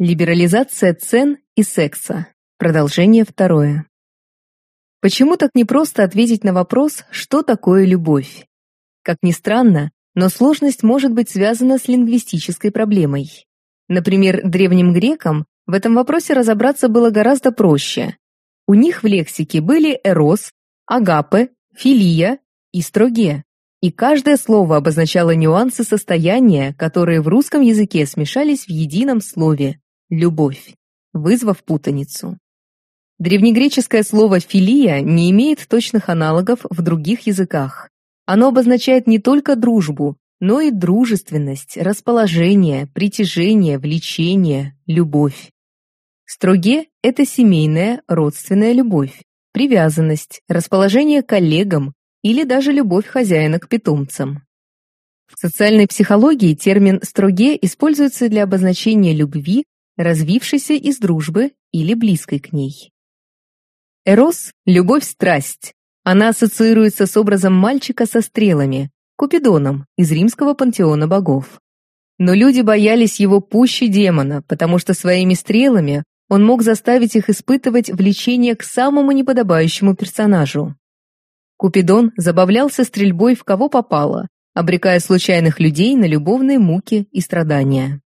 Либерализация цен и секса. Продолжение второе. Почему так непросто ответить на вопрос, что такое любовь? Как ни странно, но сложность может быть связана с лингвистической проблемой. Например, древним грекам в этом вопросе разобраться было гораздо проще. У них в лексике были эрос, агапе, филия и строге. И каждое слово обозначало нюансы состояния, которые в русском языке смешались в едином слове любовь, вызвав путаницу. Древнегреческое слово «филия» не имеет точных аналогов в других языках. Оно обозначает не только дружбу, но и дружественность, расположение, притяжение, влечение, любовь. Строге – это семейная, родственная любовь, привязанность, расположение к коллегам или даже любовь хозяина к питомцам. В социальной психологии термин «строге» используется для обозначения любви развившейся из дружбы или близкой к ней. Эрос – любовь-страсть. Она ассоциируется с образом мальчика со стрелами, Купидоном из римского пантеона богов. Но люди боялись его пуще демона, потому что своими стрелами он мог заставить их испытывать влечение к самому неподобающему персонажу. Купидон забавлялся стрельбой в кого попало, обрекая случайных людей на любовные муки и страдания.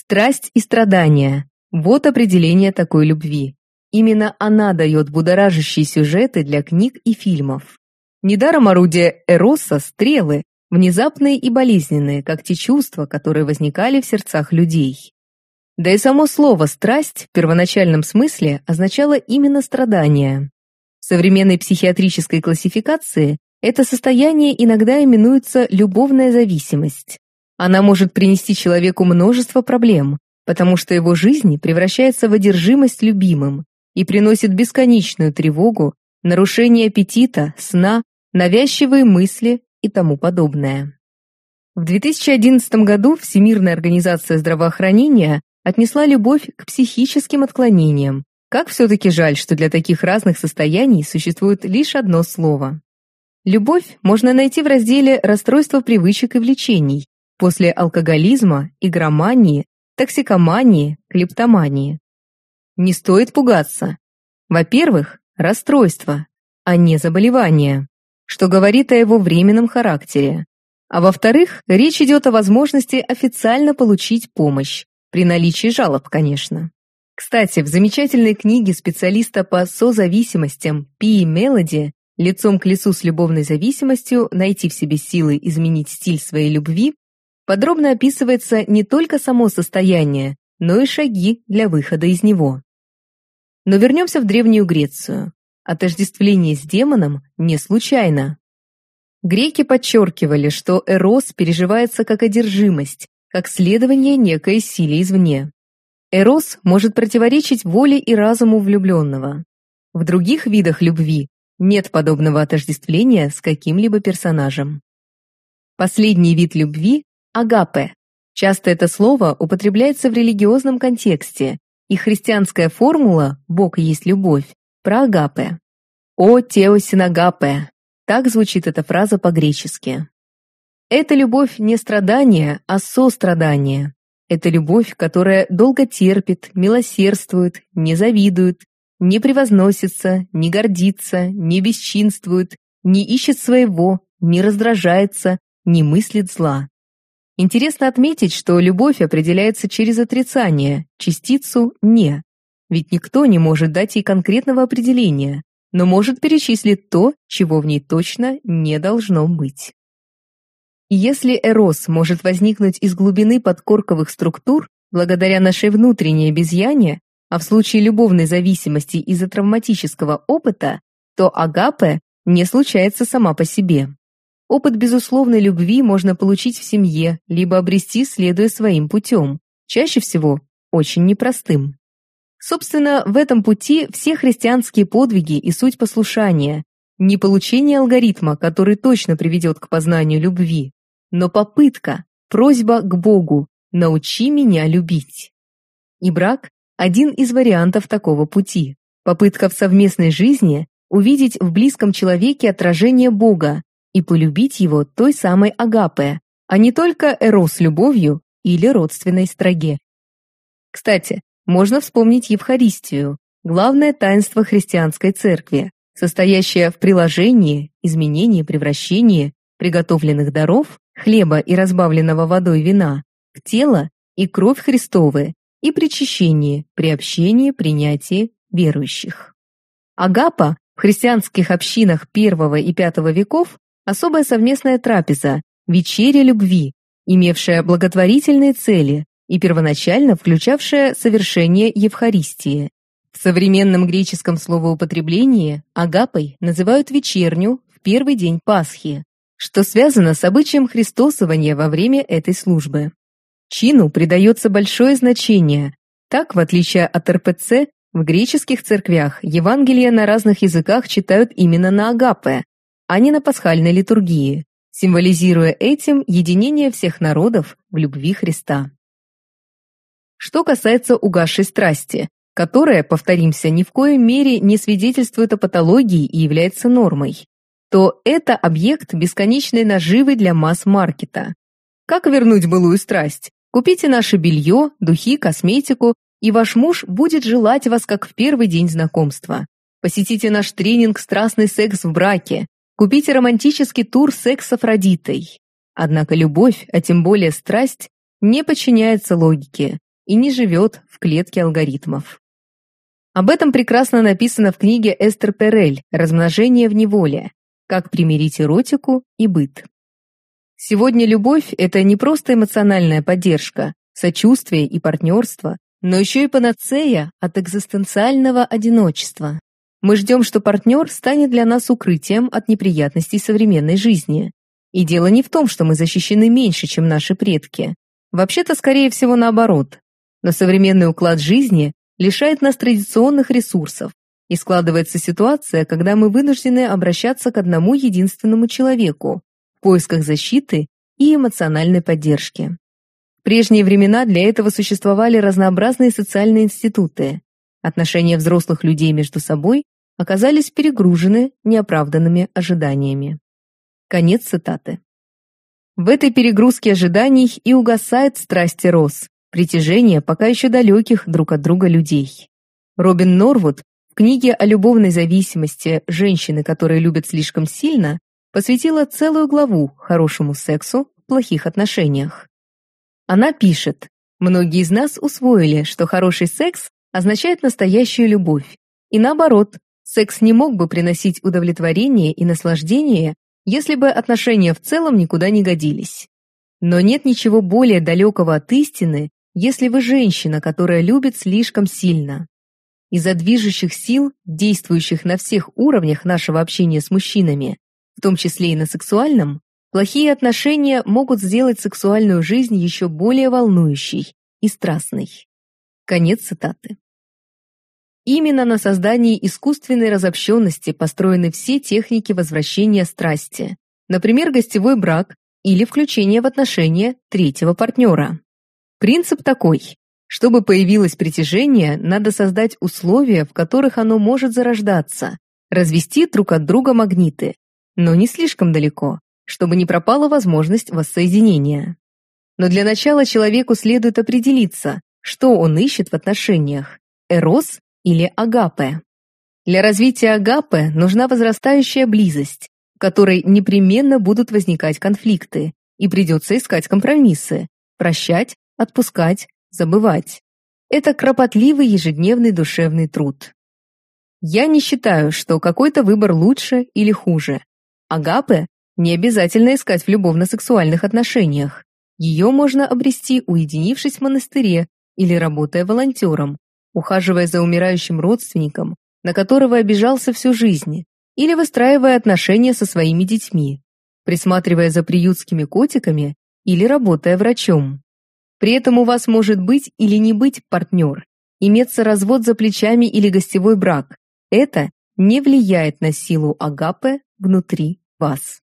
Страсть и страдания – вот определение такой любви. Именно она дает будоражащие сюжеты для книг и фильмов. Недаром орудие Эроса – стрелы, внезапные и болезненные, как те чувства, которые возникали в сердцах людей. Да и само слово «страсть» в первоначальном смысле означало именно страдание. В современной психиатрической классификации это состояние иногда именуется любовная зависимость. Она может принести человеку множество проблем, потому что его жизнь превращается в одержимость любимым и приносит бесконечную тревогу, нарушение аппетита, сна, навязчивые мысли и тому подобное. В 2011 году Всемирная организация здравоохранения отнесла любовь к психическим отклонениям. Как все-таки жаль, что для таких разных состояний существует лишь одно слово. Любовь можно найти в разделе «Расстройство привычек и влечений», после алкоголизма, игромании, токсикомании, клептомании. Не стоит пугаться. Во-первых, расстройство, а не заболевание, что говорит о его временном характере. А во-вторых, речь идет о возможности официально получить помощь, при наличии жалоб, конечно. Кстати, в замечательной книге специалиста по созависимостям Пи Мелоди «Лицом к лицу с любовной зависимостью. Найти в себе силы изменить стиль своей любви» подробно описывается не только само состояние, но и шаги для выхода из него. Но вернемся в Древнюю Грецию. Отождествление с демоном не случайно. Греки подчеркивали, что эрос переживается как одержимость, как следование некой силе извне. Эрос может противоречить воле и разуму влюбленного. В других видах любви нет подобного отождествления с каким-либо персонажем. Последний вид любви агапе. Часто это слово употребляется в религиозном контексте, и христианская формула «Бог есть любовь» про агапе. «О теосинагапе» – так звучит эта фраза по-гречески. Это любовь не страдание, а сострадание. Это любовь, которая долго терпит, милосердствует, не завидует, не превозносится, не гордится, не бесчинствует, не ищет своего, не раздражается, не мыслит зла. Интересно отметить, что любовь определяется через отрицание, частицу «не». Ведь никто не может дать ей конкретного определения, но может перечислить то, чего в ней точно не должно быть. Если эрос может возникнуть из глубины подкорковых структур, благодаря нашей внутренней обезьяне, а в случае любовной зависимости из-за травматического опыта, то агапе не случается сама по себе. Опыт безусловной любви можно получить в семье, либо обрести, следуя своим путем, чаще всего очень непростым. Собственно, в этом пути все христианские подвиги и суть послушания, не получение алгоритма, который точно приведет к познанию любви, но попытка, просьба к Богу «научи меня любить». И брак – один из вариантов такого пути. Попытка в совместной жизни увидеть в близком человеке отражение Бога, и полюбить его той самой агапе, а не только эрос любовью или родственной строге. Кстати, можно вспомнить Евхаристию, главное таинство христианской церкви, состоящее в приложении, изменении, превращении приготовленных даров, хлеба и разбавленного водой вина, в тело и кровь Христовы и причащении, приобщении, принятии верующих. Агапа в христианских общинах I и V веков особая совместная трапеза, вечеря любви, имевшая благотворительные цели и первоначально включавшая совершение Евхаристии. В современном греческом словоупотреблении агапой называют вечерню в первый день Пасхи, что связано с обычаем христосования во время этой службы. Чину придается большое значение. Так, в отличие от РПЦ, в греческих церквях Евангелия на разных языках читают именно на агапе, а не на пасхальной литургии, символизируя этим единение всех народов в любви Христа. Что касается угасшей страсти, которая, повторимся, ни в коей мере не свидетельствует о патологии и является нормой, то это объект бесконечной наживы для масс-маркета. Как вернуть былую страсть? Купите наше белье, духи, косметику, и ваш муж будет желать вас как в первый день знакомства. Посетите наш тренинг «Страстный секс в браке», Купите романтический тур секс с Афродитой. Однако любовь, а тем более страсть, не подчиняется логике и не живет в клетке алгоритмов. Об этом прекрасно написано в книге Эстер Перель «Размножение в неволе. Как примирить эротику и быт». Сегодня любовь – это не просто эмоциональная поддержка, сочувствие и партнерство, но еще и панацея от экзистенциального одиночества. Мы ждем, что партнер станет для нас укрытием от неприятностей современной жизни. И дело не в том, что мы защищены меньше, чем наши предки. Вообще-то, скорее всего, наоборот. Но современный уклад жизни лишает нас традиционных ресурсов, и складывается ситуация, когда мы вынуждены обращаться к одному единственному человеку в поисках защиты и эмоциональной поддержки. В прежние времена для этого существовали разнообразные социальные институты, Отношения взрослых людей между собой оказались перегружены неоправданными ожиданиями. Конец цитаты. В этой перегрузке ожиданий и угасает страсть и роз, притяжение пока еще далеких друг от друга людей. Робин Норвуд в книге о любовной зависимости женщины, которые любят слишком сильно, посвятила целую главу хорошему сексу в плохих отношениях. Она пишет, многие из нас усвоили, что хороший секс означает настоящую любовь. И наоборот, секс не мог бы приносить удовлетворение и наслаждение, если бы отношения в целом никуда не годились. Но нет ничего более далекого от истины, если вы женщина, которая любит слишком сильно. Из-за движущих сил, действующих на всех уровнях нашего общения с мужчинами, в том числе и на сексуальном, плохие отношения могут сделать сексуальную жизнь еще более волнующей и страстной. Конец цитаты. Именно на создании искусственной разобщенности построены все техники возвращения страсти, например, гостевой брак или включение в отношения третьего партнера. Принцип такой. Чтобы появилось притяжение, надо создать условия, в которых оно может зарождаться, развести друг от друга магниты, но не слишком далеко, чтобы не пропала возможность воссоединения. Но для начала человеку следует определиться, что он ищет в отношениях – эрос или агапе. Для развития агапе нужна возрастающая близость, в которой непременно будут возникать конфликты, и придется искать компромиссы, прощать, отпускать, забывать. Это кропотливый ежедневный душевный труд. Я не считаю, что какой-то выбор лучше или хуже. Агапе не обязательно искать в любовно-сексуальных отношениях. Ее можно обрести, уединившись в монастыре или работая волонтером, ухаживая за умирающим родственником, на которого обижался всю жизнь, или выстраивая отношения со своими детьми, присматривая за приютскими котиками или работая врачом. При этом у вас может быть или не быть партнер, иметься развод за плечами или гостевой брак. Это не влияет на силу агапе внутри вас.